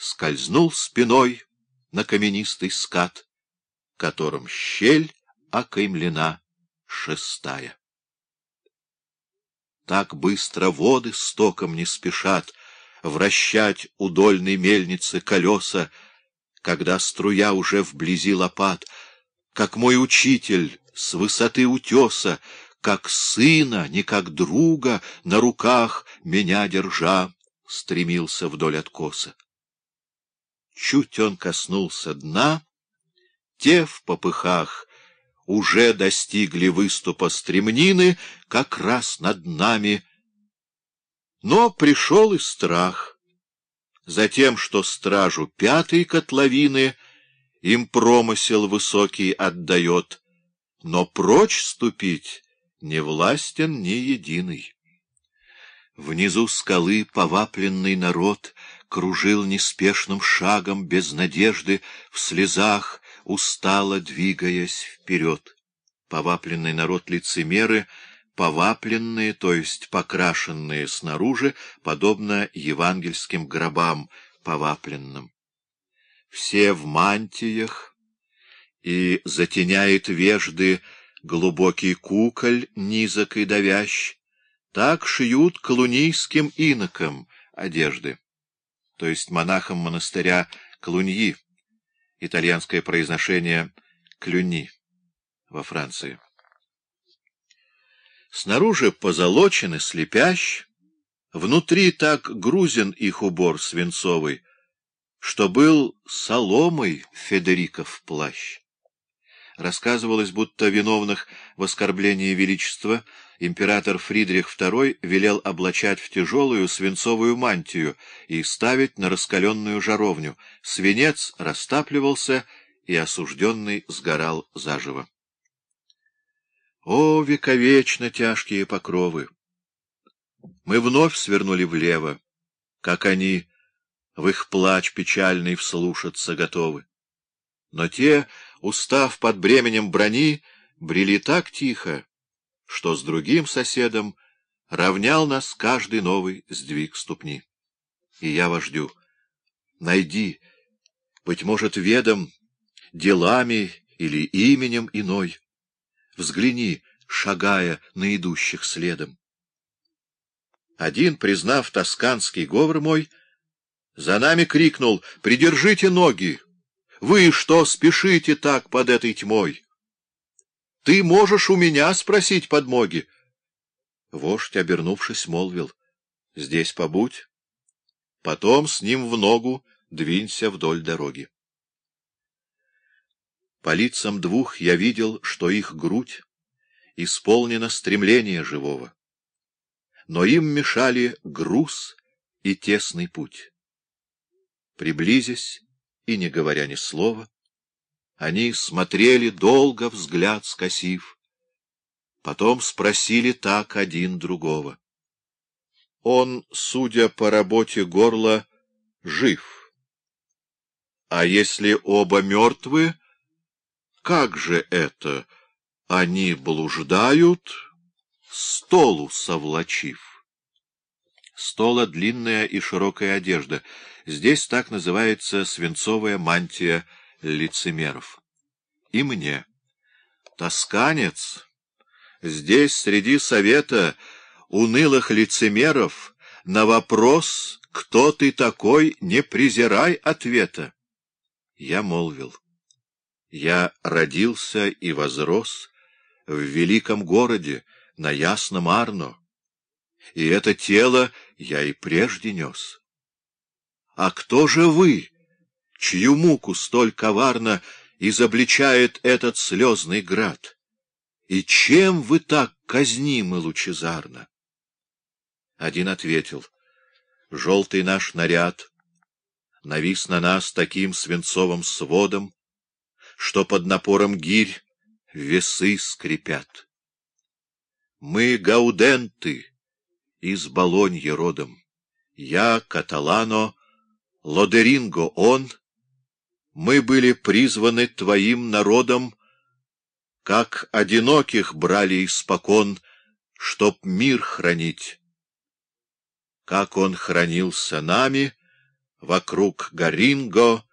скользнул спиной на каменистый скат, которым щель окаймлена шестая. Так быстро воды стоком не спешат вращать удольной мельницы колеса, когда струя уже вблизи лопат, как мой учитель с высоты утеса, как сына, не как друга, на руках меня держа, стремился вдоль откоса. Чуть он коснулся дна, те в попыхах уже достигли выступа стремнины как раз над нами. Но пришел и страх. Затем, что стражу пятой котловины им промысел высокий отдает, но прочь ступить не властен ни единый. Внизу скалы повапленный народ кружил неспешным шагом, без надежды, в слезах, устало двигаясь вперед. Повапленный народ лицемеры, повапленные, то есть покрашенные снаружи, подобно евангельским гробам повапленным. Все в мантиях, и затеняет вежды глубокий куколь, низок и давящ, так шьют колунийским инокам одежды, то есть монахам монастыря Клуньи, итальянское произношение «клюни» во Франции. Снаружи позолочен и слепящ, внутри так грузен их убор свинцовый, что был соломой Федериков плащ. Рассказывалось, будто виновных в оскорблении величества император Фридрих II велел облачать в тяжелую свинцовую мантию и ставить на раскаленную жаровню. Свинец растапливался, и осужденный сгорал заживо. О, вековечно тяжкие покровы! Мы вновь свернули влево, как они в их плач печальный вслушаться готовы. Но те устав под бременем брони, брели так тихо, что с другим соседом равнял нас каждый новый сдвиг ступни. И я вождю, найди, быть может, ведом, делами или именем иной, взгляни, шагая на идущих следом. Один, признав тосканский говор мой, за нами крикнул «Придержите ноги!» Вы что спешите так под этой тьмой? Ты можешь у меня спросить подмоги? Вождь, обернувшись, молвил. Здесь побудь. Потом с ним в ногу двинься вдоль дороги. По лицам двух я видел, что их грудь исполнена стремления живого. Но им мешали груз и тесный путь. Приблизясь, и, не говоря ни слова, они смотрели долго, взгляд скосив. Потом спросили так один другого. Он, судя по работе горла, жив. А если оба мертвы, как же это? Они блуждают, столу совлачив. Стола — длинная и широкая одежда — Здесь так называется свинцовая мантия лицемеров. И мне. Тосканец, здесь среди совета унылых лицемеров на вопрос «Кто ты такой?» не презирай ответа. Я молвил. Я родился и возрос в великом городе, на ясном Арно, и это тело я и прежде нес. А кто же вы, чью муку столь коварно изобличает этот слезный град? И чем вы так казнимы лучезарно? Один ответил, желтый наш наряд навис на нас таким свинцовым сводом, что под напором гирь весы скрипят. Мы гауденты из Болоньи родом, я каталано Лодеринго он, мы были призваны твоим народом, как одиноких брали испокон, чтоб мир хранить. Как он хранился нами, вокруг Горинго